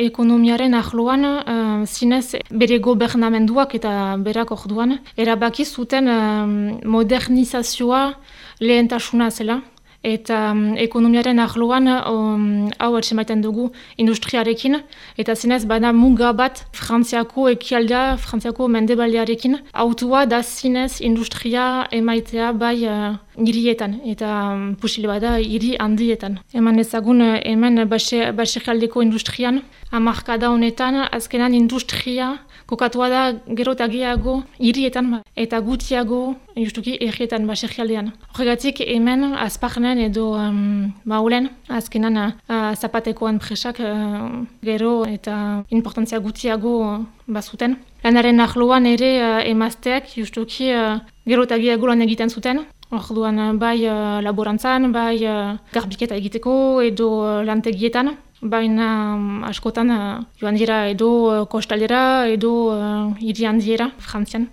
Ekonomiaren ahloan, uh, zinez bere gobernamenduak eta berak orduan, erabaki zuten uh, modernizazioa lehentasuna zela. Eta um, ekonomiaren ahloan um, hau um, dugu industriarekin, eta zinez bada muga bat frantziako ekialdea, frantziako mendebalearekin, autua da zinez industria emaitea bai uh, irietan, eta um, pusile bada iri handietan. Eman ezagun hemen baserraldeko industrian, amarkada honetan, azkenan industria kokatua da gero eta gehiago irietan, eta gutiago justuki errietan baserraldean. Horregatik hemen azparnen edo um, maulen, azkenan uh, zapatekoan presak uh, gero eta importantzia gutiago bazuten. Lanaren ahloan ere uh, emazteak justuki uh, gero eta gehiago egiten zuten. Orduan bai uh, laborantzan, bai uh, garbiketa egiteko edo uh, lantegietan. Baina um, askotan uh, joan dira edo uh, kostaldera edo uh, iri handiera frantzian.